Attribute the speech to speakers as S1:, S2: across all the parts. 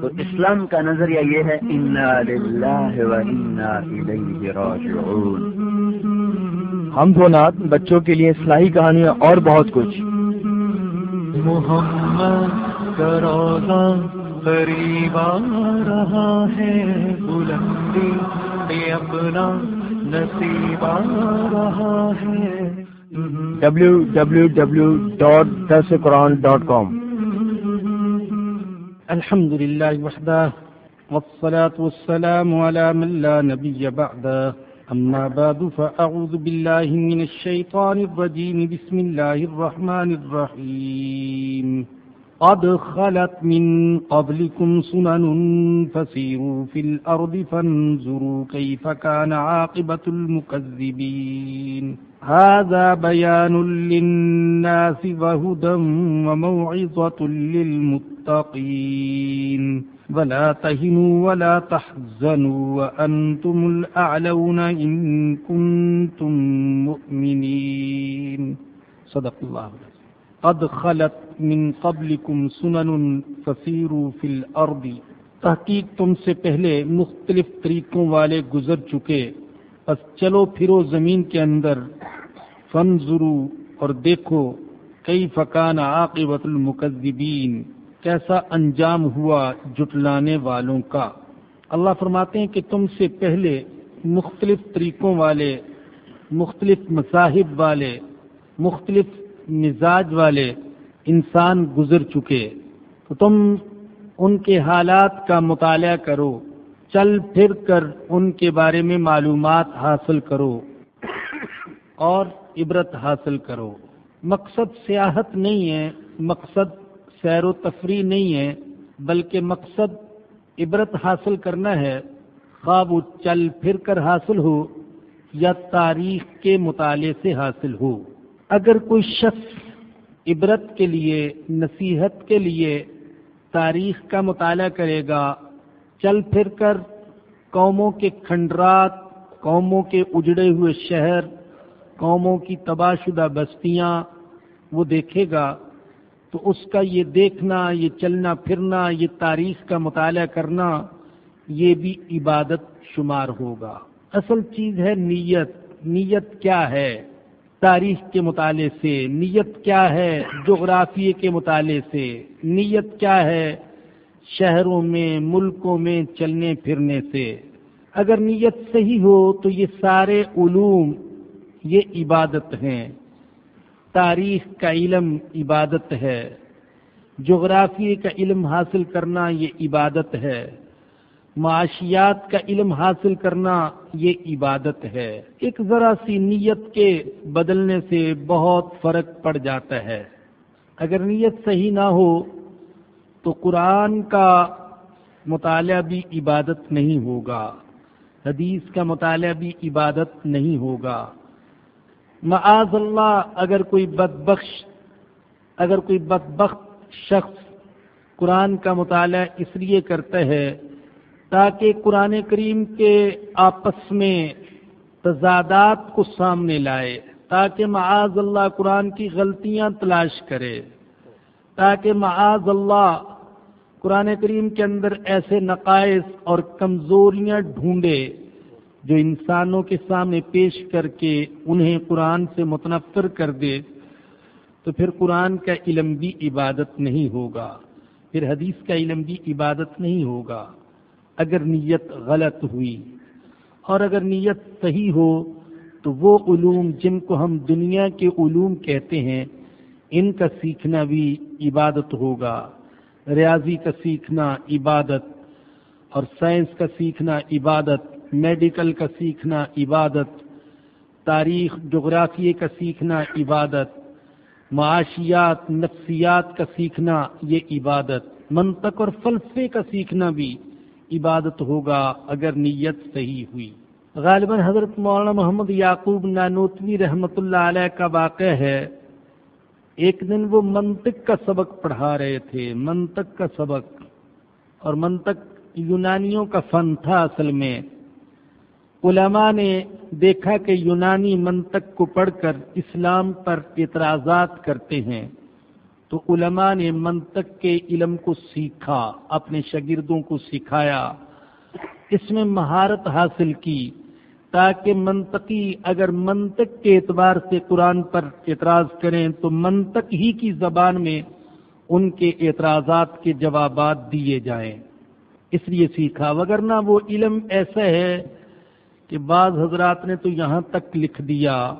S1: تو اسلام کا نظریہ یہ ہے
S2: ہم دو نات بچوں کے لیے اصلاحی کہانیاں اور بہت کچھ۔
S3: محمد کروزہ قریب آ رہا ہے بلندی اپنا نصیب آ رہا ہے۔
S2: ڈبلو
S4: الحمد لله وحده، والصلاة والسلام على من لا نبي بعده. أما بعد، فأعوذ بالله من الشيطان الرجيم. بسم الله الرحمن الرحيم. قد خلت من قبلكم سنن فسيروا في الأرض فانظروا كيف كان عاقبة المكذبين. هذا بيان للناس وهدى وموعظة للمتقين. ولا تهنوا ولا تحزنوا وأنتم الأعلون إن كنتم مؤمنين. صدق الله قد خلت من قبلكم سنن فسيروا في الأرض. تحقیق تم سے پہلے مختلف طریقوں والے گزر چکے بس چلو پھرو زمین کے اندر فن اور دیکھو کئی فقان عاقبت المکذبین، کیسا انجام ہوا جٹلانے والوں کا۔ اللہ فرماتے ہیں کہ تم سے پہلے مختلف طریقوں والے، مختلف مذاہب والے، مختلف مزاج والے انسان گزر چکے۔ تو تم ان کے حالات کا مطالعہ کرو۔ چل پھر کر ان کے بارے میں معلومات حاصل کرو اور عبرت حاصل کرو۔ مقصد سیاحت نہیں ہے، مقصد سیر و تفریح نہیں ہے، بلکہ مقصد عبرت حاصل کرنا ہے۔ خواب چل پھر کر حاصل ہو یا تاریخ کے مطالعے سے حاصل ہو۔ اگر کوئی شخص عبرت کے لیے، نصیحت کے لیے تاریخ کا مطالعہ کرے گا چل پھر کر قوموں کے کھنڈرات، قوموں کے اجڑے ہوئے شہر، قوموں کی تباہ شدہ بستیاں، وہ دیکھے گا تو اس کا یہ دیکھنا، یہ چلنا پھرنا، یہ تاریخ کا مطالعہ کرنا، یہ بھی عبادت شمار ہوگا۔ اصل چیز ہے نیت۔ نیت کیا ہے؟ تاریخ کے مطالعے سے۔ نیت کیا ہے؟ جغرافیے کے مطالعے سے۔ نیت کیا ہے؟ شہروں میں، ملکوں میں چلنے پھرنے سے۔ اگر نیت صحیح ہو تو یہ سارے علوم، یہ عبادت ہیں۔ تاریخ کا علم عبادت ہے۔ جغرافیے کا علم حاصل کرنا یہ عبادت ہے۔ معاشیات کا علم حاصل کرنا یہ عبادت ہے۔ ایک ذرا سی نیت کے بدلنے سے بہت فرق پڑ جاتا ہے۔ اگر نیت صحیح نہ ہو تو قرآن کا مطالعہ بھی عبادت نہیں ہوگا۔ حدیث کا مطالعہ بھی عبادت نہیں ہوگا۔ معاذ اللہ، اگر کوئی بدبخش، اگر کوئی بدبخت شخص قرآن کا مطالعہ اس لیے کرتا ہے تاکہ قرآن کریم کے آپس میں تضادات کو سامنے لائے، تاکہ معاذ اللہ قرآن کی غلطیاں تلاش کرے، تاکہ معاذ اللہ قرآن کریم کے اندر ایسے نقائص اور کمزوریاں ڈھونڈے جو انسانوں کے سامنے پیش کر کے انہیں قرآن سے متنفر کر دے، تو پھر قرآن کا علم بھی عبادت نہیں ہوگا۔ پھر حدیث کا علم بھی عبادت نہیں ہوگا۔ اگر نیت غلط ہوئی اور اگر نیت صحیح ہو، تو وہ علوم جن کو ہم دنیا کے علوم کہتے ہیں، ان کا سیکھنا بھی عبادت ہوگا۔ ریاضی کا سیکھنا عبادت اور سائنس کا سیکھنا عبادت، میڈیکل کا سیکھنا عبادت، تاریخ جغرافیے کا سیکھنا عبادت، معاشیات، نفسیات کا سیکھنا یہ عبادت، منطق اور فلسفے کا سیکھنا بھی عبادت ہوگا اگر نیت صحیح ہوئی۔ غالباً حضرت مولانا محمد یعقوب نانوتوی رحمۃ اللہ علیہ کا واقع ہے ایک دن وہ منطق کا سبق پڑھا رہے تھے، منطق کا سبق۔ اور منطق یونانیوں کا فن تھا اصل میں۔ علماء نے دیکھا کہ یونانی منطق کو پڑھ کر اسلام پر اعتراضات کرتے ہیں۔ تو علماء نے منطق کے علم کو سیکھا، اپنے شاگردوں کو سکھایا۔ اس میں مہارت حاصل کی۔ تاکہ منطقی اگر منطق کے اعتبار سے قرآن پر اعتراض کریں تو منطق ہی کی زبان میں ان کے اعتراضات کے جوابات دیے جائیں۔ اس لیے سیکھا۔ وگرنہ وہ علم ایسا ہے کہ بعض حضرات نے تو یہاں تک لکھ دیا،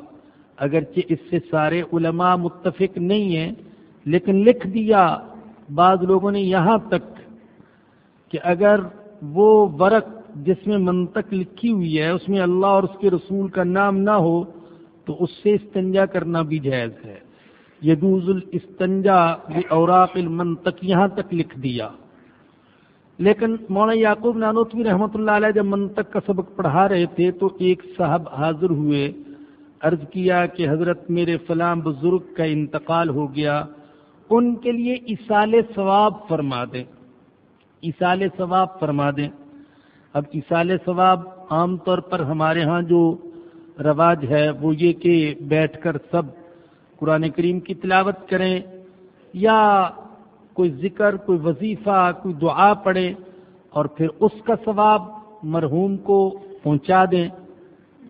S4: اگرچہ اس سے سارے علماء متفق نہیں ہیں، لیکن لکھ دیا۔ بعض لوگوں نے یہاں تک کہ اگر وہ ورق جس میں منطق لکھی ہوئی ہے، اس میں اللہ اور اس کے رسول کا نام نہ ہو، تو اس سے استنجا کرنا بھی جائز ہے۔ یدوز الاستنجا اوراق المنطق، یہاں تک لکھ دیا۔ لیکن مولانا یعقوب نانوتوی رحمۃ اللہ علیہ جب منطق کا سبق پڑھا رہے تھے، تو ایک صاحب حاضر ہوئے، عرض کیا کہ حضرت میرے فلاں بزرگ کا انتقال ہو گیا، ان کے لیے اصال ثواب فرما دیں۔ اصال ثواب فرما دیں۔ اب جی اصال ثواب عام طور پر ہمارے ہاں جو رواج ہے وہ یہ کہ بیٹھ کر سب قرآن کریم کی تلاوت کریں یا کوئی ذکر، کوئی وظیفہ، کوئی دعا پڑھے اور پھر اس کا ثواب مرحوم کو پہنچا دیں۔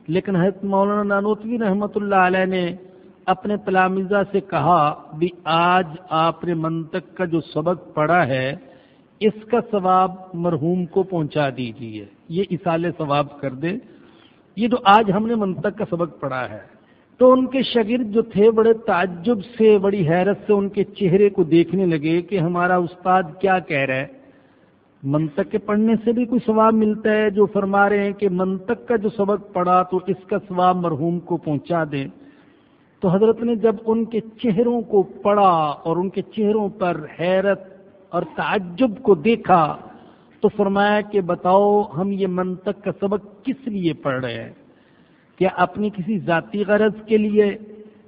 S4: لیکن حضرت مولانا نانوتوی رحمۃ اللہ علیہ نے اپنے تلامزہ سے کہا، بھی آج آپ نے منطق کا جو سبق پڑھا ہے اس کا ثواب مرحوم کو پہنچا دیجیے یہ اصال ثواب کر دے۔ یہ تو آج ہم نے منطق کا سبق پڑھا ہے۔ تو ان کے شاگرد جو تھے، بڑے تعجب سے، بڑی حیرت سے ان کے چہرے کو دیکھنے لگے کہ ہمارا استاد کیا کہہ رہا ہے۔ منطق کے پڑھنے سے بھی کوئی ثواب ملتا ہے جو فرما رہے ہیں کہ منطق کا جو سبق پڑھا تو اس کا ثواب مرحوم کو پہنچا دیں۔ تو حضرت نے جب ان کے چہروں کو پڑھا اور ان کے چہروں پر حیرت اور تعجب کو دیکھا تو فرمایا کہ بتاؤ ہم یہ منطق کا سبق کس لیے پڑھ رہے ہیں؟ کیا اپنی کسی ذاتی غرض کے لیے؟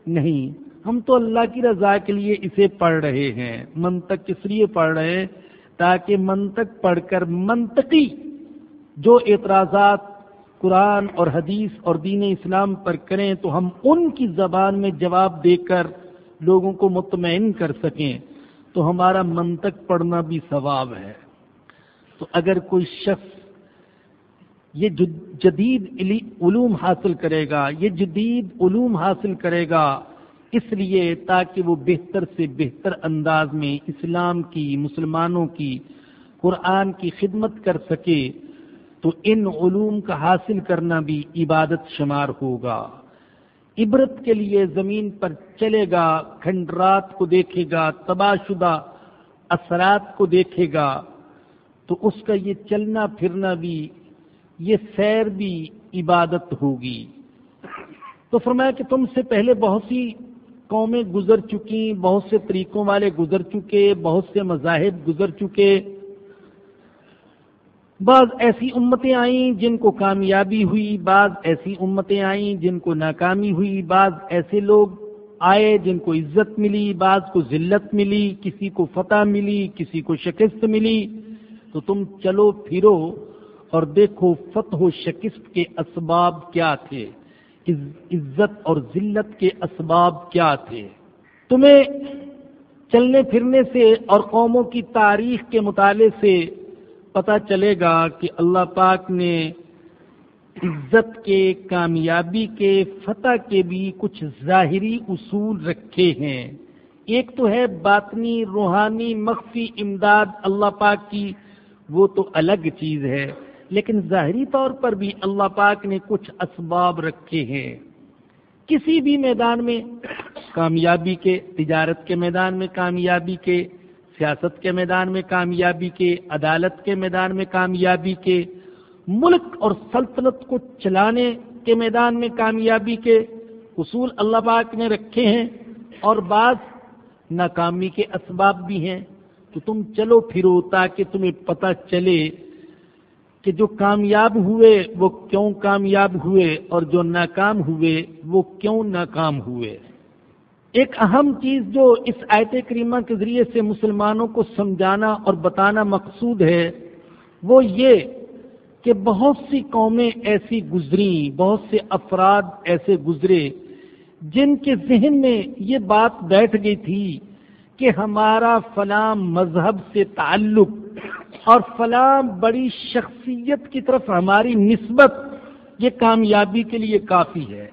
S4: نہیں، ہم تو اللہ کی رضا کے لیے اسے پڑھ رہے ہیں۔ منطق کس لیے پڑھ رہے ہیں؟ تاکہ منطق پڑھ کر منطقی جو اعتراضات قرآن اور حدیث اور دین اسلام پر کریں تو ہم ان کی زبان میں جواب دے کر لوگوں کو مطمئن کر سکیں۔ تو ہمارا منطق پڑھنا بھی ثواب ہے۔ تو اگر کوئی شخص یہ جدید علوم حاصل کرے گا، یہ جدید علوم حاصل کرے گا، اس لیے تاکہ وہ بہتر سے بہتر انداز میں اسلام کی، مسلمانوں کی، قرآن کی خدمت کر سکے، تو ان علوم کا حاصل کرنا بھی عبادت شمار ہوگا۔ عبرت کے لیے زمین پر چلے گا کھنڈرات کو دیکھے گا، تباہ شدہ اثرات کو دیکھے گا۔ تو اس کا یہ چلنا پھرنا بھی، یہ سیر بھی عبادت ہوگی۔ تو فرمایا کہ تم سے پہلے بہت سی قومیں گزر چکی بہت سے طریقوں والے گزر چکے، بہت سے مذاہب گزر چکے۔ بعض ایسی امتیں آئیں جن کو کامیابی ہوئی، بعض ایسی امتیں آئیں جن کو ناکامی ہوئی، بعض ایسے لوگ آئے جن کو عزت ملی، بعض کو ذلت ملی، کسی کو فتح ملی، کسی کو شکست ملی۔ تو تم چلو پھرو اور دیکھو فتح و شکست کے اسباب کیا تھے عزت اور ذلت کے اسباب کیا تھے۔ تمہیں چلنے پھرنے سے اور قوموں کی تاریخ کے مطالعے سے پتا چلے گا کہ اللہ پاک نے عزت کے، کامیابی کے، فتح کے بھی کچھ ظاہری اصول رکھے ہیں۔ ایک تو ہے باطنی، روحانی، مخفی امداد اللہ پاک کی، وہ تو الگ چیز ہے۔ لیکن ظاہری طور پر بھی اللہ پاک نے کچھ اسباب رکھے ہیں۔ کسی بھی میدان میں کامیابی کے، تجارت کے میدان میں کامیابی کے سیاست کے میدان میں کامیابی کے، عدالت کے میدان میں کامیابی کے، ملک اور سلطنت کو چلانے کے میدان میں کامیابی کے اصول اللہ پاک نے رکھے ہیں اور بعض ناکامی کے اسباب بھی ہیں تو تم چلو پھرو تاکہ تمہیں پتہ چلے کہ جو کامیاب ہوئے وہ کیوں کامیاب ہوئے اور جو ناکام ہوئے وہ کیوں ناکام ہوئے۔ ایک اہم چیز جو اس آیت کریمہ کے ذریعے سے مسلمانوں کو سمجھانا اور بتانا مقصود ہے، وہ یہ کہ بہت سی قومیں ایسی گزری، بہت سے افراد ایسے گزرے جن کے ذہن میں یہ بات بیٹھ گئی تھی کہ ہمارا فلاں مذہب سے تعلق اور فلاں بڑی شخصیت کی طرف ہماری نسبت یہ کامیابی کے لیے کافی ہے۔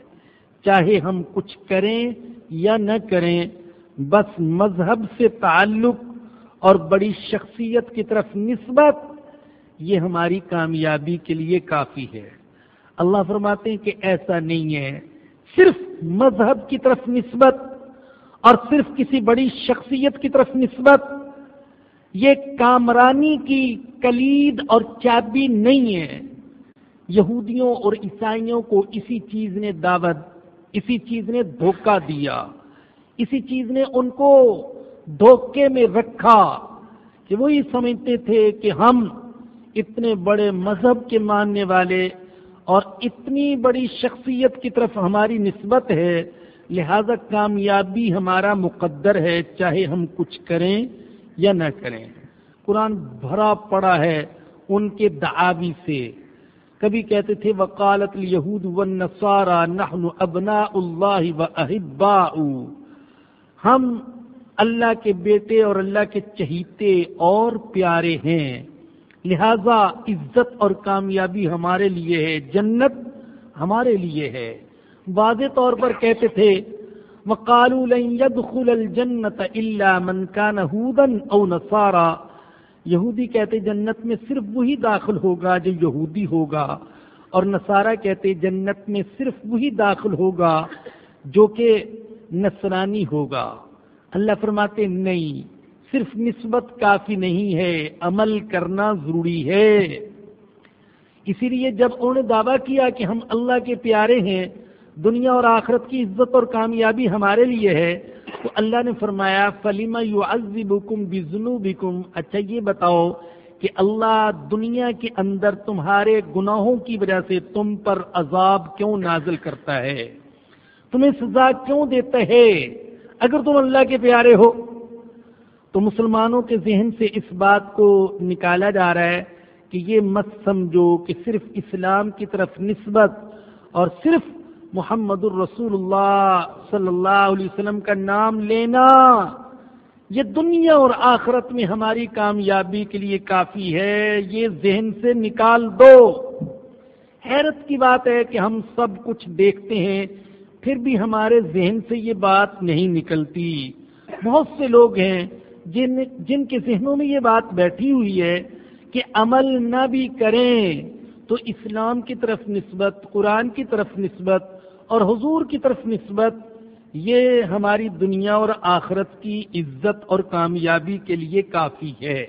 S4: چاہے ہم کچھ کریں یا نہ کریں، بس مذہب سے تعلق اور بڑی شخصیت کی طرف نسبت، یہ ہماری کامیابی کے لیے کافی ہے۔ اللہ فرماتے ہیں کہ ایسا نہیں ہے۔ صرف مذہب کی طرف نسبت اور صرف کسی بڑی شخصیت کی طرف نسبت، یہ کامرانی کی کلید اور چابی نہیں ہے۔ یہودیوں اور عیسائیوں کو اسی چیز نے دعوت اسی چیز نے دھوکہ دیا، اسی چیز نے ان کو دھوکے میں رکھا کہ وہی سمجھتے تھے کہ ہم اتنے بڑے مذہب کے ماننے والے اور اتنی بڑی شخصیت کی طرف ہماری نسبت ہے، لہذا کامیابی ہمارا مقدر ہے، چاہے ہم کچھ کریں یا نہ کریں۔ قرآن بھرا پڑا ہے ان کے دعاوی سے۔ کبھی کہتے تھے وکالت یہود و نسارا نحن ابنا اللہ و احبا ہم اللہ کے بیٹے اور اللہ کے چہیتے اور پیارے ہیں۔ لہذا عزت اور کامیابی ہمارے لیے ہے، جنت ہمارے لیے ہے۔ واضح طور پر کہتے تھے، وقالوا لن يدخل الجنت الا من كان هودا او نصارا۔ یہودی کہتے جنت میں صرف وہی داخل ہوگا جو یہودی ہوگا، اور نصارہ کہتے جنت میں صرف وہی داخل ہوگا جو کہ نصرانی ہوگا۔ اللہ فرماتے نہیں، صرف نسبت کافی نہیں ہے، عمل کرنا ضروری ہے۔ اسی لیے جب انہوں نے دعویٰ کیا کہ ہم اللہ کے پیارے ہیں، دنیا اور آخرت کی عزت اور کامیابی ہمارے لیے ہے تو اللہ نے فرمایا فلیما یو عزب حکم اچھا یہ بتاؤ کہ اللہ دنیا کے اندر تمہارے گناہوں کی وجہ سے تم پر عذاب کیوں نازل کرتا ہے؟ تمہیں سزا کیوں دیتا ہے؟ اگر تم اللہ کے پیارے ہو، تو مسلمانوں کے ذہن سے اس بات کو نکالا جا رہا ہے کہ یہ مت سمجھو کہ صرف اسلام کی طرف نسبت اور صرف محمد الرسول اللہ صلی اللہ علیہ وسلم کا نام لینا یہ دنیا اور آخرت میں ہماری کامیابی کے لیے کافی ہے، یہ ذہن سے نکال دو۔ حیرت کی بات ہے کہ ہم سب کچھ دیکھتے ہیں، پھر بھی ہمارے ذہن سے یہ بات نہیں نکلتی۔ بہت سے لوگ ہیں جن جن کے ذہنوں میں یہ بات بیٹھی ہوئی ہے کہ عمل نہ بھی کریں تو اسلام کی طرف نسبت، قرآن کی طرف نسبت اور حضور کی طرف نسبت یہ ہماری دنیا اور آخرت کی عزت اور کامیابی کے لیے کافی ہے۔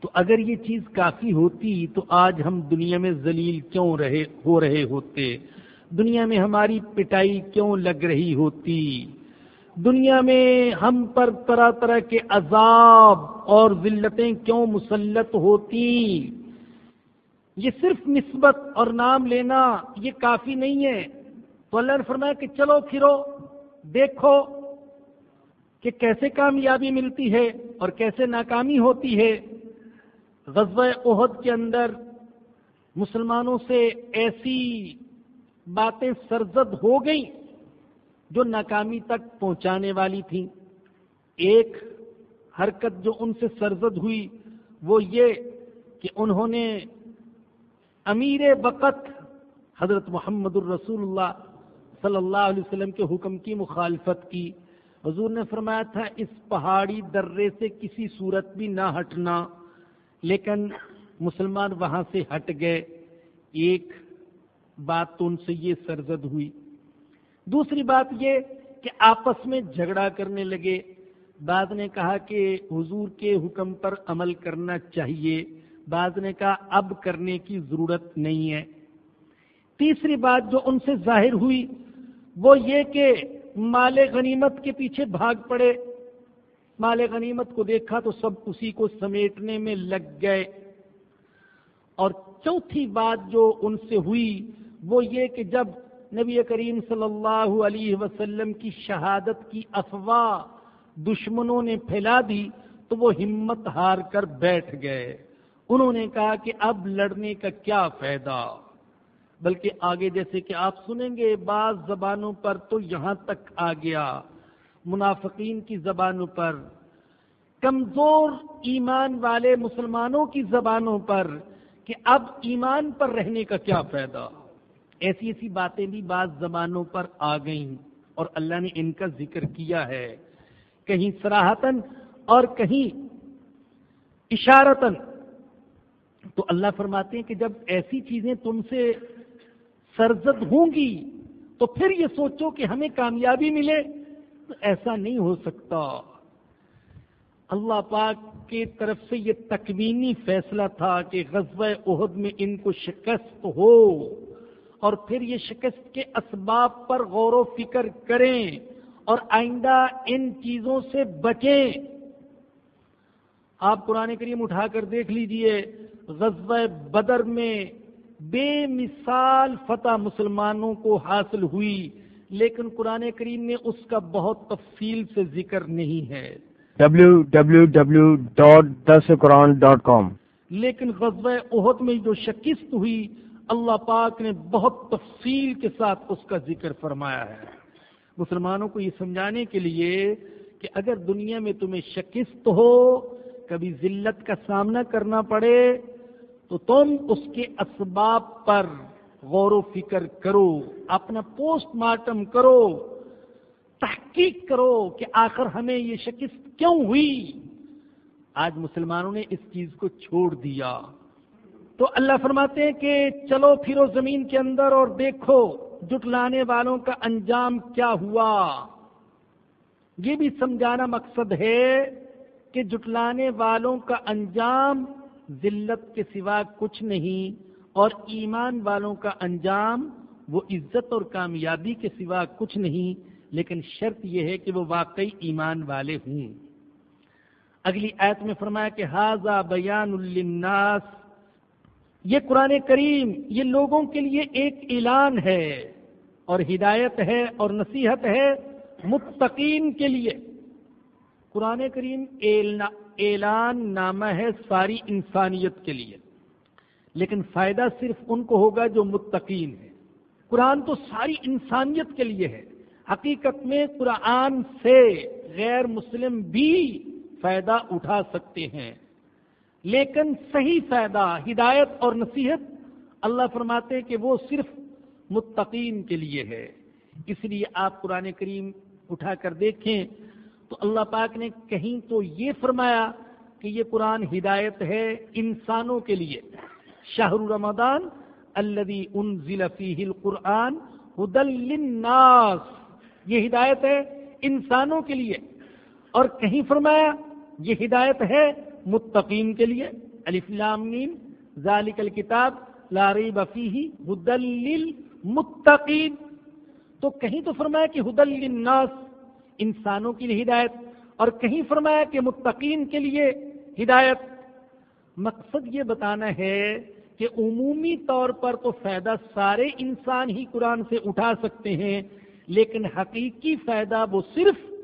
S4: تو اگر یہ چیز کافی ہوتی تو آج ہم دنیا میں ذلیل کیوں رہے، ہو رہے ہوتے؟ دنیا میں ہماری پٹائی کیوں لگ رہی ہوتی؟ دنیا میں ہم پر طرح طرح کے عذاب اور ذلتیں کیوں مسلط ہوتی؟ یہ صرف نسبت اور نام لینا یہ کافی نہیں ہے۔ تو اللہ نے فرمایا کہ چلو پھرو، دیکھو کہ کیسے کامیابی ملتی ہے اور کیسے ناکامی ہوتی ہے۔ غزوہ عہد کے اندر مسلمانوں سے ایسی باتیں سرزد ہو گئیں جو ناکامی تک پہنچانے والی تھیں۔ ایک حرکت جو ان سے سرزد ہوئی وہ یہ کہ انہوں نے امیر وقت حضرت محمد الرسول اللہ صلی اللہ علیہ وسلم کے حکم کی مخالفت کی۔ حضور نے فرمایا تھا، اس پہاڑی درے سے کسی صورت بھی نہ ہٹنا۔ لیکن مسلمان وہاں سے ہٹ گئے۔ ایک بات تو ان سے یہ سرزد ہوئی۔ دوسری بات یہ کہ آپس میں جھگڑا کرنے لگے۔ بعض نے کہا کہ حضور کے حکم پر عمل کرنا چاہیے۔ بعض نے کہا، اب کرنے کی ضرورت نہیں ہے۔ تیسری بات جو ان سے ظاہر ہوئی وہ یہ کہ مال غنیمت کے پیچھے بھاگ پڑے۔ مال غنیمت کو دیکھا تو سب اسی کو سمیٹنے میں لگ گئے۔ اور چوتھی بات جو ان سے ہوئی وہ یہ کہ جب نبی کریم صلی اللہ علیہ وسلم کی شہادت کی افواہ دشمنوں نے پھیلا دی تو وہ ہمت ہار کر بیٹھ گئے۔ انہوں نے کہا کہ اب لڑنے کا کیا فائدہ؟ بلکہ آگے جیسے کہ آپ سنیں گے، بعض زبانوں پر تو یہاں تک آ گیا۔ منافقین کی زبانوں پر، کمزور ایمان والے مسلمانوں کی زبانوں پر کہ اب ایمان پر رہنے کا کیا فائدہ؟ ایسی ایسی باتیں بھی بعض زبانوں پر آ گئیں اور اللہ نے ان کا ذکر کیا ہے۔ کہیں سراہتن اور کہیں اشارتن تو اللہ فرماتے ہیں کہ جب ایسی چیزیں تم سے سرزد ہوں گی، تو پھر یہ سوچو کہ ہمیں کامیابی ملے، تو ایسا نہیں ہو سکتا۔ اللہ پاک کی طرف سے یہ تکوینی فیصلہ تھا کہ غزب عہد میں ان کو شکست ہو اور پھر یہ شکست کے اسباب پر غور و فکر کریں اور آئندہ ان چیزوں سے بچیں۔ آپ قرآن کریم اٹھا کر دیکھ لیجیے غزب بدر میں بے مثال فتح مسلمانوں کو حاصل ہوئی لیکن قرآن کریم میں اس کا بہت تفصیل سے ذکر نہیں ہے۔
S2: کام
S4: لیکن غزب عہد میں جو شکست ہوئی اللہ پاک نے بہت تفصیل کے ساتھ اس کا ذکر فرمایا ہے۔ مسلمانوں کو یہ سمجھانے کے لیے کہ اگر دنیا میں تمہیں شکست ہو کبھی ذلت کا سامنا کرنا پڑے تو تم اس کے اسباب پر غور و فکر کرو، اپنا پوسٹ مارٹم کرو، تحقیق کرو کہ آخر ہمیں یہ شکست کیوں ہوئی؟ آج مسلمانوں نے اس چیز کو چھوڑ دیا۔ تو اللہ فرماتے ہیں کہ چلو پھرو زمین کے اندر اور دیکھو جٹلانے والوں کا انجام کیا ہوا۔ یہ بھی سمجھانا مقصد ہے کہ جٹلانے والوں کا انجام ذلت کے سوا کچھ نہیں، اور ایمان والوں کا انجام، وہ عزت اور کامیابی کے سوا کچھ نہیں، لیکن شرط یہ ہے کہ وہ واقعی ایمان والے ہوں۔ اگلی ایت میں فرمایا کہ حاضہ بیان الناس یہ قرآن کریم، یہ لوگوں کے لیے ایک اعلان ہے، اور ہدایت ہے اور نصیحت ہے متقین کے لیے۔ قرآن کریم اعلان نامہ ہے ساری انسانیت کے لیے۔ لیکن فائدہ صرف ان کو ہوگا جو متقین ہے قرآن تو ساری انسانیت کے لیے ہے۔ حقیقت میں قرآن سے غیر مسلم بھی فائدہ اٹھا سکتے ہیں۔ لیکن صحیح فائدہ، ہدایت اور نصیحت اللہ فرماتے کہ وہ صرف متقین کے لیے ہے۔ اس لیے آپ قرآن کریم اٹھا کر دیکھیں۔ تو اللہ پاک نے کہیں تو یہ فرمایا کہ یہ قرآن ہدایت ہے انسانوں کے لیے۔ شاہ رمضان الدی ان ضلع القرآن للناس۔ یہ ہدایت ہے انسانوں کے لیے۔ اور کہیں فرمایا یہ ہدایت ہے متقین کے لیے۔ الفلام ذالک الکتاب لاری بفی ہدل متقین تو کہیں تو فرمایا کہ ہدل للناس۔ انسانوں کی لیے ہدایت۔ اور کہیں فرمایا کہ متقین کے لیے ہدایت۔ مقصد یہ بتانا ہے کہ عمومی طور پر تو فائدہ سارے انسان ہی قرآن سے اٹھا سکتے ہیں، لیکن حقیقی فائدہ وہ صرف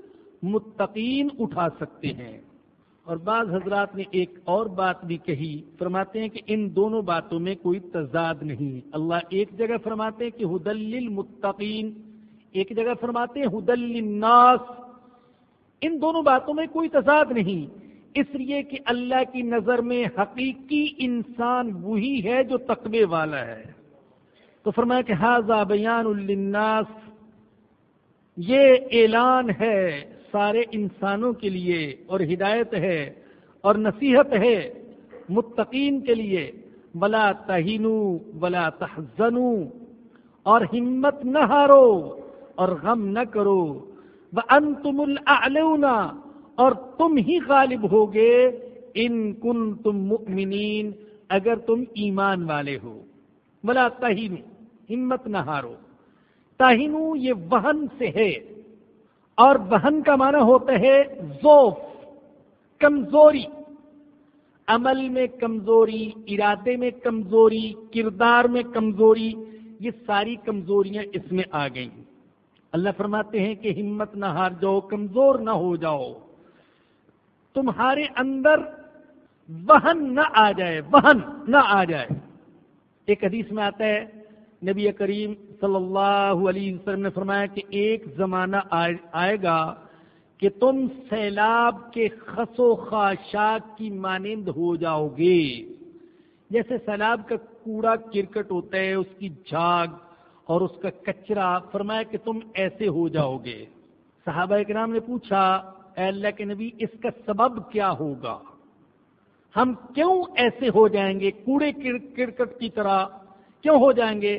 S4: متقین اٹھا سکتے ہیں۔ اور بعض حضرات نے ایک اور بات بھی کہی، فرماتے ہیں کہ ان دونوں باتوں میں کوئی تضاد نہیں۔ اللہ ایک جگہ فرماتے ہیں کہ ہدل المتقین ایک جگہ فرماتے ہیں، ہدل الناس ان دونوں باتوں میں کوئی تضاد نہیں۔ اس لیے کہ اللہ کی نظر میں حقیقی انسان وہی ہے جو تقوی والا ہے۔ تو فرمایا کہ حاضہ بیان الناس یہ اعلان ہے سارے انسانوں کے لیے اور ہدایت ہے اور نصیحت ہے متقین کے لیے۔ بلا تہینو بلا تحزنو۔ اور ہمت نہ ہارو۔ اور غم نہ کرو۔ وہ ان تم اور تم ہی غالب ہوگے۔ ان کن تم مؤمنین اگر تم ایمان والے ہو۔ بلا تہینو ہمت نہ ہارو۔ تہینو یہ وہن سے ہے۔ اور بہن کا معنی ہوتا ہے زوف، کمزوری۔ عمل میں کمزوری، ارادے میں کمزوری، کردار میں کمزوری، یہ ساری کمزوریاں اس میں آ گئیں۔ اللہ فرماتے ہیں کہ ہمت نہ ہار جاؤ، کمزور نہ ہو جاؤ۔ تمہارے اندر وہن نہ آ جائے، وہن نہ آ جائے۔ ایک حدیث میں آتا ہے، نبی کریم صلی اللہ علیہ وسلم نے فرمایا کہ ایک زمانہ آئے گا کہ تم سیلاب کے خسو خاشاک کی مانند ہو جاؤ گے۔ جیسے سیلاب کا کوڑا کرکٹ ہوتا ہے، اس کی جھاگ اور اس کا کچرا فرمایا کہ تم ایسے ہو جاؤ گے۔ صحابہ کرام نے پوچھا، اے اللہ کے نبی، اس کا سبب کیا ہوگا؟ ہم کیوں ایسے ہو جائیں گے؟ کوڑے کرکٹ کی طرح کیوں ہو جائیں گے؟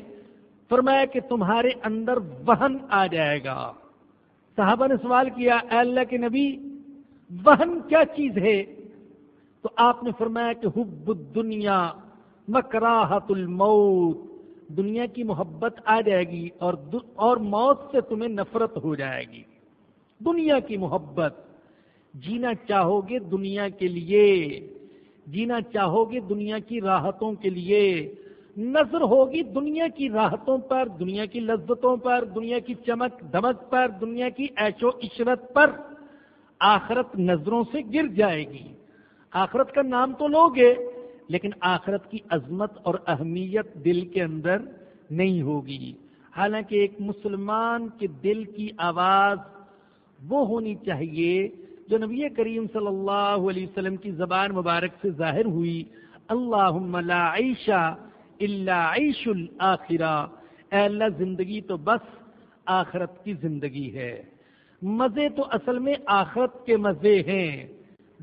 S4: فرمایا کہ تمہارے اندر وہن آ جائے گا۔ صحابہ نے سوال کیا، اے اللہ کے نبی، وہن کیا چیز ہے؟ تو آپ نے فرمایا کہ حب الدنیا مکراہت الموت۔ دنیا کی محبت آ جائے گی اور اور موت سے تمہیں نفرت ہو جائے گی۔ دنیا کی محبت۔ جینا چاہو گے دنیا کے لیے۔ جینا چاہو گے دنیا کی راحتوں کے لیے۔ نظر ہوگی دنیا کی راحتوں پر، دنیا کی لذتوں پر، دنیا کی چمک دمک پر، دنیا کی ایش و عشرت پر۔ آخرت نظروں سے گر جائے گی۔ آخرت کا نام تو لوگے لیکن آخرت کی عظمت اور اہمیت دل کے اندر نہیں ہوگی۔ حالانکہ ایک مسلمان کے دل کی آواز وہ ہونی چاہیے جو نبی کریم صلی اللہ علیہ وسلم کی زبان مبارک سے ظاہر ہوئی۔ اللہ لا عیشہ اللہ عیش الآخرہ اے اللہ، زندگی تو بس آخرت کی زندگی ہے۔ مزے تو اصل میں آخرت کے مزے ہیں۔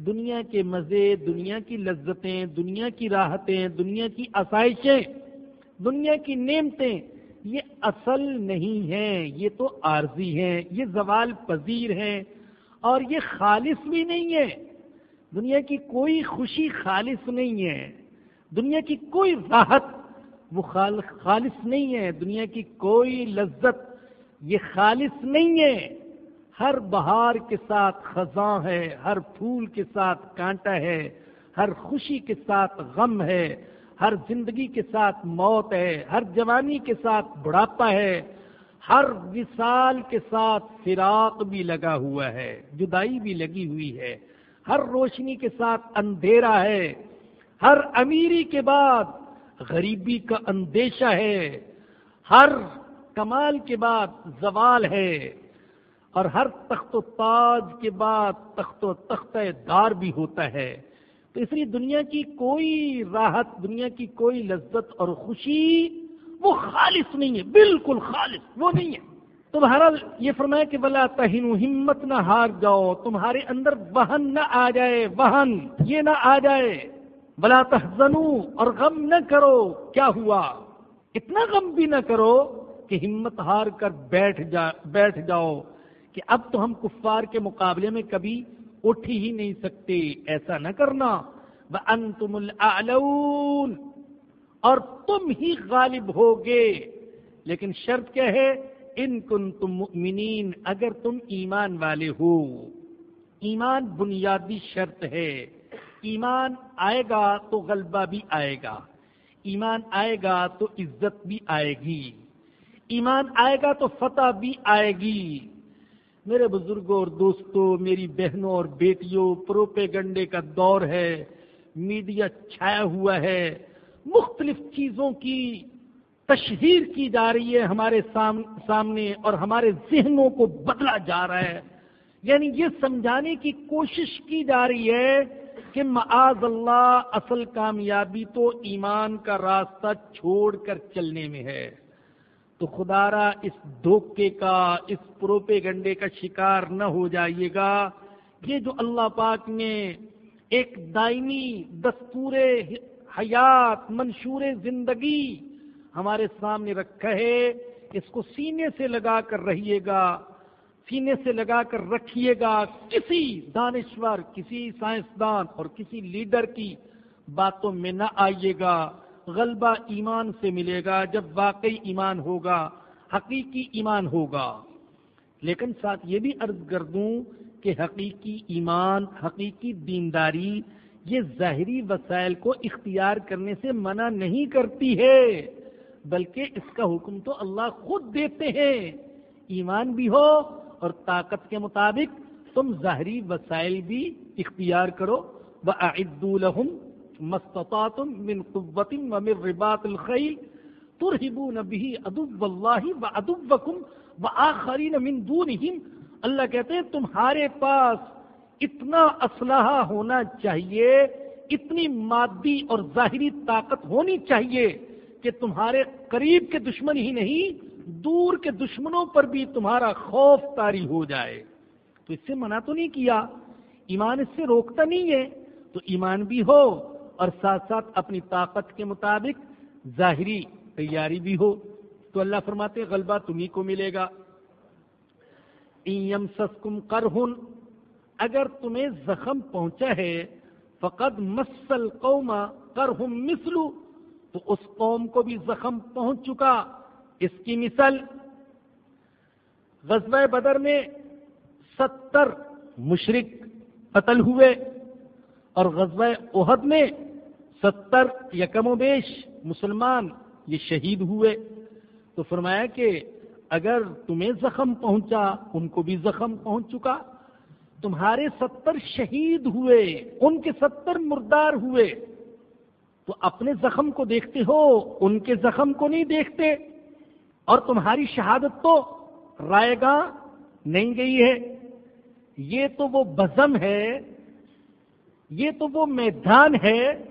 S4: دنیا کے مزے، دنیا کی لذتیں، دنیا کی راحتیں، دنیا کی آسائشیں، دنیا کی نعمتیں، یہ اصل نہیں ہیں، یہ تو عارضی ہیں، یہ زوال پذیر ہیں اور یہ خالص بھی نہیں ہے دنیا کی کوئی خوشی خالص نہیں ہے، دنیا کی کوئی راحت وہ خالص نہیں ہے، دنیا کی کوئی لذت یہ خالص نہیں ہے۔ ہر بہار کے ساتھ خزاں ہے، ہر پھول کے ساتھ کانٹا ہے، ہر خوشی کے ساتھ غم ہے، ہر زندگی کے ساتھ موت ہے، ہر جوانی کے ساتھ بڑھاپا ہے، ہر وصال کے ساتھ فراق بھی لگا ہوا ہے، جدائی بھی لگی ہوئی ہے، ہر روشنی کے ساتھ اندھیرا ہے، ہر امیری کے بعد غریبی کا اندیشہ ہے، ہر کمال کے بعد زوال ہے۔ اور ہر تخت و تاج کے بعد تخت و تخت دار بھی ہوتا ہے۔ تو اس لیے دنیا کی کوئی راحت، دنیا کی کوئی لذت اور خوشی وہ خالص نہیں ہے، بالکل خالص وہ نہیں ہے۔ تمہارا یہ فرمایا کہ بلا تہین ہمت نہ ہار جاؤ، تمہارے اندر وہن نہ آ جائے وہن یہ نہ آ جائے۔ بلا تحزنو اور غم نہ کرو۔ کیا ہوا؟ اتنا غم بھی نہ کرو کہ ہمت ہار کر بیٹھ جا، بیٹھ جاؤ۔ کہ اب تو ہم کفار کے مقابلے میں کبھی اٹھ ہی نہیں سکتے، ایسا نہ کرنا۔ انتم الاعلون اور تم ہی غالب ہوگے۔ لیکن شرط کیا ہے؟ ان کن تم مؤمنین اگر تم ایمان والے ہو۔ ایمان بنیادی شرط ہے۔ ایمان آئے گا تو غلبہ بھی آئے گا۔ ایمان آئے گا تو عزت بھی آئے گی۔ ایمان آئے گا تو فتح بھی آئے گی۔ میرے بزرگوں اور دوستوں، میری بہنوں اور بیٹیوں پروپے گنڈے کا دور ہے، میڈیا چھایا ہوا ہے، مختلف چیزوں کی تشہیر کی جا رہی ہے، ہمارے سامنے اور ہمارے ذہنوں کو بدلا جا رہا ہے۔ یعنی یہ سمجھانے کی کوشش کی جا رہی ہے کہ معاذ اللہ اصل کامیابی تو ایمان کا راستہ چھوڑ کر چلنے میں ہے۔ تو خدا را اس دھوکے کا، اس پروپے گنڈے کا شکار نہ ہو جائیے گا۔ یہ جو اللہ پاک نے ایک دائمی دستور حیات، منشور زندگی ہمارے سامنے رکھا ہے، اس کو سینے سے لگا کر رہیے گا، سینے سے لگا کر رکھیے گا۔ کسی دانشور، کسی سائنسدان اور کسی لیڈر کی باتوں میں نہ آئیے گا۔ غلبہ ایمان سے ملے گا جب واقعی ایمان ہوگا، حقیقی ایمان ہوگا۔ لیکن ساتھ یہ بھی عرض کر دوں کہ حقیقی ایمان، حقیقی دینداری یہ ظاہری وسائل کو اختیار کرنے سے منع نہیں کرتی ہے، بلکہ اس کا حکم تو اللہ خود دیتے ہیں۔ ایمان بھی ہو اور طاقت کے مطابق تم ظاہری وسائل بھی اختیار کرو۔ وہ لهم مستطاعتم من قوت ومن رباط الخیل ترہبون به ادب اللہ و ادبکم و آخرین من دونہم اللہ کہتے ہیں، تمہارے پاس اتنا اسلحہ ہونا چاہیے، اتنی مادی اور ظاہری طاقت ہونی چاہیے کہ تمہارے قریب کے دشمن ہی نہیں، دور کے دشمنوں پر بھی تمہارا خوف تاری ہو جائے۔ تو اس سے منع تو نہیں کیا، ایمان اس سے روکتا نہیں ہے۔ تو ایمان بھی ہو اور ساتھ ساتھ اپنی طاقت کے مطابق ظاہری تیاری بھی ہو۔ تو اللہ فرماتے غلبہ تمہیں کو ملے گا۔ سسکم کرہن اگر تمہیں زخم پہنچا ہے، فقد مسل قوما کرہم مسلو تو اس قوم کو بھی زخم پہنچ چکا۔ اس کی مثل غزوہ بدر میں ستر مشرق قتل ہوئے اور غزوہ احد میں ستر یکم و بیش مسلمان یہ شہید ہوئے۔ تو فرمایا کہ اگر تمہیں زخم پہنچا، ان کو بھی زخم پہنچ چکا۔ تمہارے ستر شہید ہوئے، ان کے ستر مردار ہوئے۔ تو اپنے زخم کو دیکھتے ہو، ان کے زخم کو نہیں دیکھتے۔ اور تمہاری شہادت تو رائے گا نہیں گئی ہے۔ یہ تو وہ بزم ہے، یہ تو وہ میدان ہے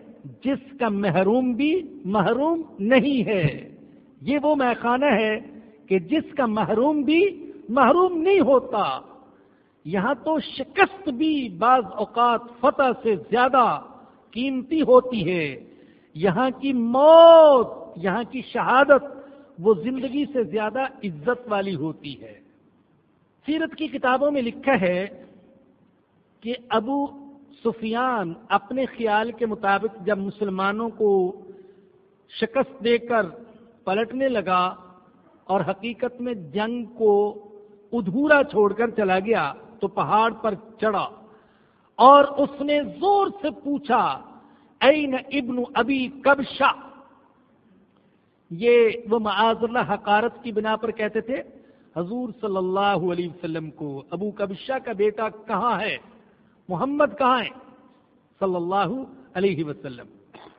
S4: جس کا محروم بھی محروم نہیں ہے۔ یہ وہ میخانہ ہے کہ جس کا محروم بھی محروم نہیں ہوتا۔ یہاں تو شکست بھی بعض اوقات فتح سے زیادہ قیمتی ہوتی ہے۔ یہاں کی موت، یہاں کی شہادت وہ زندگی سے زیادہ عزت والی ہوتی ہے۔ سیرت کی کتابوں میں لکھا ہے کہ ابو سفیان اپنے خیال کے مطابق جب مسلمانوں کو شکست دے کر پلٹنے لگا اور حقیقت میں جنگ کو ادھورا چھوڑ کر چلا گیا تو پہاڑ پر چڑھا اور اس نے زور سے پوچھا این ابن ابی کبشا یہ وہ معاذ اللہ حقارت کی بنا پر کہتے تھے، حضور صلی اللہ علیہ وسلم کو ابو کبشا کا بیٹا کہاں ہے؟ محمد کہاں ہے؟ صلی اللہ علیہ وسلم۔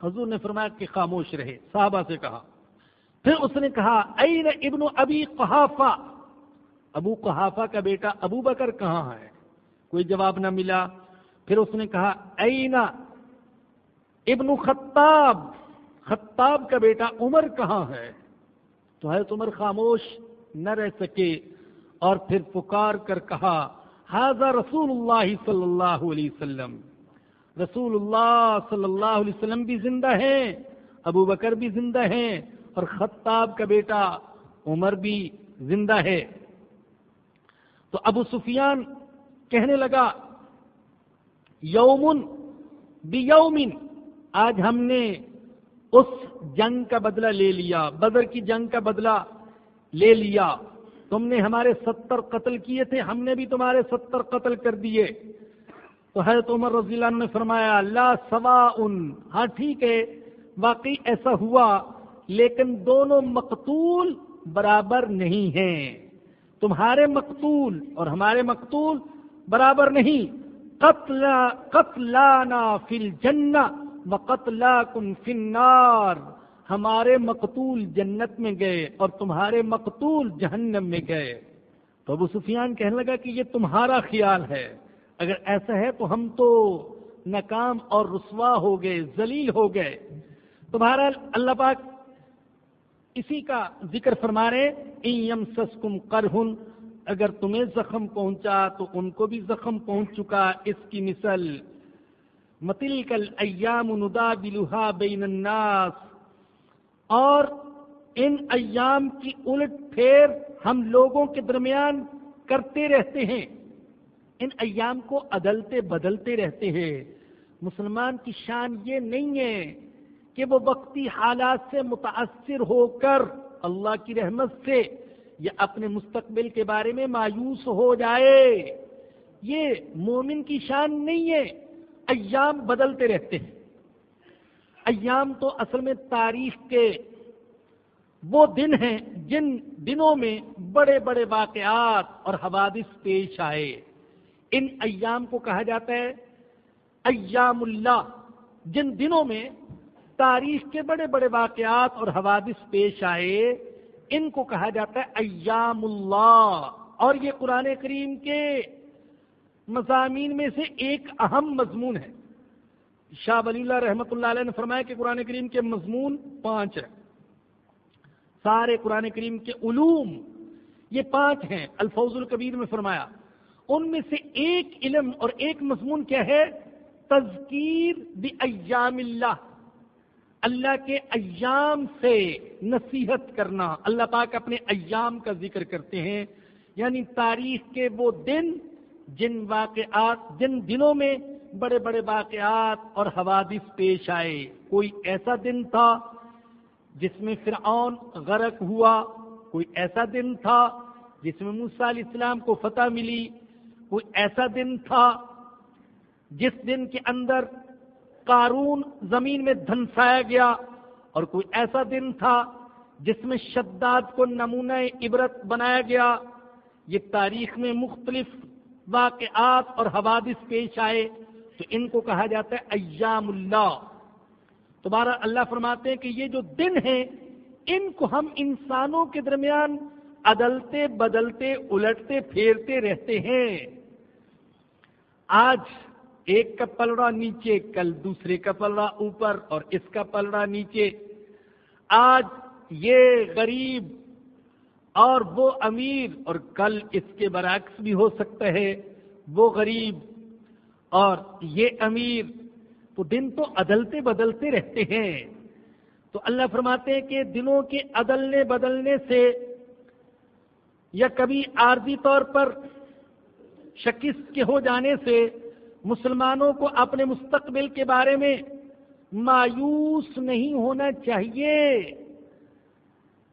S4: حضور نے فرمایا کہ خاموش رہے۔ صحابہ سے کہا۔ پھر اس نے کہا، این ابن ابی قحافہ؟ ابو قحافہ کا بیٹا ابو بکر کہاں ہے؟ کوئی جواب نہ ملا۔ پھر اس نے کہا، این ابن خطاب؟ خطاب کا بیٹا عمر کہاں ہے؟ تو حضرت عمر خاموش نہ رہ سکے اور پھر پکار کر کہا حاضر رسول اللہ صلی اللہ علیہ وسلم. رسول اللہ صلی اللہ علیہ وسلم بھی زندہ ہیں ابو بکر بھی زندہ ہیں اور خطاب کا بیٹا عمر بھی زندہ ہے۔ تو ابو سفیان کہنے لگا، یومن بی یومن آج ہم نے اس جنگ کا بدلہ لے لیا، بدر کی جنگ کا بدلہ لے لیا۔ تم نے ہمارے ستر قتل کیے تھے، ہم نے بھی تمہارے ستر قتل کر دیے۔ تو حضرت عمر رضی اللہ عنہ نے فرمایا، لا سوا ان ہاں ٹھیک ہے، واقعی ایسا ہوا، لیکن دونوں مقتول برابر نہیں ہیں۔ تمہارے مقتول اور ہمارے مقتول برابر نہیں۔ قتل، قتلانا فی الجنہ وقتلا کن فنار ہمارے مقتول جنت میں گئے اور تمہارے مقتول جہنم میں گئے۔ تو ابو سفیان کہنے لگا کہ یہ تمہارا خیال ہے۔ اگر ایسا ہے تو ہم تو ناکام اور رسوا ہو گئے، ذلیل ہو گئے۔ تمہارا اللہ پاک اسی کا ذکر فرما رہے ایم سسکم کرہن اگر تمہیں زخم پہنچا تو ان کو بھی زخم پہنچ چکا۔ اس کی مثل متل کل ایام ندا بلوہا بین الناس اور ان ایام کی الٹ پھیر ہم لوگوں کے درمیان کرتے رہتے ہیں۔ ان ایام کو عدلتے بدلتے رہتے ہیں۔ مسلمان کی شان یہ نہیں ہے کہ وہ وقتی حالات سے متاثر ہو کر اللہ کی رحمت سے یا اپنے مستقبل کے بارے میں مایوس ہو جائے۔ یہ مومن کی شان نہیں ہے۔ ایام بدلتے رہتے ہیں۔ ایام تو اصل میں تاریخ کے وہ دن ہیں جن دنوں میں بڑے بڑے واقعات اور حوادث پیش آئے۔ ان ایام کو کہا جاتا ہے ایام اللہ، جن دنوں میں تاریخ کے بڑے بڑے واقعات اور حوادث پیش آئے۔ ان کو کہا جاتا ہے ایام اللہ۔ اور یہ قرآن کریم کے مضامین میں سے ایک اہم مضمون ہے۔ شاہ ولی اللہ رحمۃ اللہ علیہ نے فرمایا کہ قرآن کریم کے مضمون پانچ ہیں۔ سارے قرآن کریم کے علوم یہ پانچ ہیں الفوظ القبیر میں فرمایا۔ ان میں سے ایک علم اور ایک مضمون کیا ہے؟ تذکیر بھی ایام اللہ۔ اللہ کے ایام سے نصیحت کرنا۔ اللہ پاک اپنے ایام کا ذکر کرتے ہیں۔ یعنی تاریخ کے وہ دن، جن واقعات، جن دنوں میں بڑے بڑے واقعات اور حوادث پیش آئے۔ کوئی ایسا دن تھا جس میں فرعون غرق ہوا؟ کوئی ایسا دن تھا جس میں موسیٰ علیہ السلام کو فتح ملی؟ کوئی ایسا دن تھا جس دن کے اندر قارون زمین میں دھنسایا گیا؟ اور کوئی ایسا دن تھا جس میں شداد کو نمونہ عبرت بنایا گیا؟ یہ تاریخ میں مختلف واقعات اور حوادث پیش آئے۔ تو ان کو کہا جاتا ہے ایام اللہ۔ تمہارا اللہ فرماتے ہیں کہ یہ جو دن ہیں، ان کو ہم انسانوں کے درمیان عدلتے، بدلتے، الٹتے، پھیرتے رہتے ہیں۔ آج ایک کا پلڑا نیچے، کل دوسرے کا پلڑا اوپر اور اس کا پلڑا نیچے۔ آج یہ غریب اور وہ امیر اور کل اس کے برعکس بھی ہو سکتا ہے۔ وہ غریب اور یہ امیر تو دن تو عدلتے بدلتے رہتے ہیں۔ تو اللہ فرماتے ہیں کہ دنوں کے عدلنے بدلنے سے یا کبھی عارضی طور پر شکست کے ہو جانے سے مسلمانوں کو اپنے مستقبل کے بارے میں مایوس نہیں ہونا چاہیے۔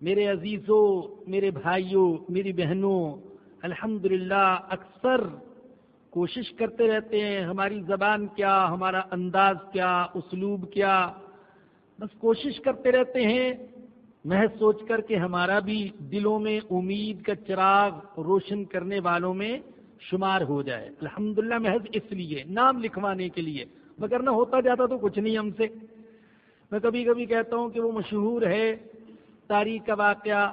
S4: میرے عزیزوں، میرے بھائیوں، میری بہنوں الحمد اکثر کوشش کرتے رہتے ہیں، ہماری زبان کیا، ہمارا انداز کیا، اسلوب کیا، بس کوشش کرتے رہتے ہیں۔ محض سوچ کر کے ہمارا بھی دلوں میں امید کا چراغ روشن کرنے والوں میں شمار ہو جائے۔ الحمد للہ محض اس لیے، نام لکھوانے کے لیے۔ مگر نہ ہوتا جاتا تو کچھ نہیں ہم سے۔ میں کبھی کبھی کہتا ہوں کہ وہ مشہور ہے، تاریخ کا واقعہ